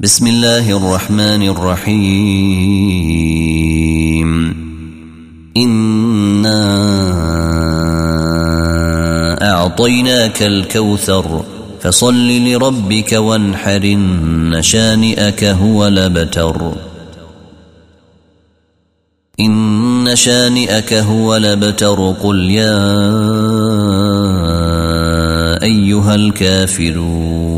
بسم الله الرحمن الرحيم. إنا أعطيناك الكوثر فصل لربك وانحر إن شانئك هو لبتر إن شانئك هو لبتر قل يا أيها الكافرون.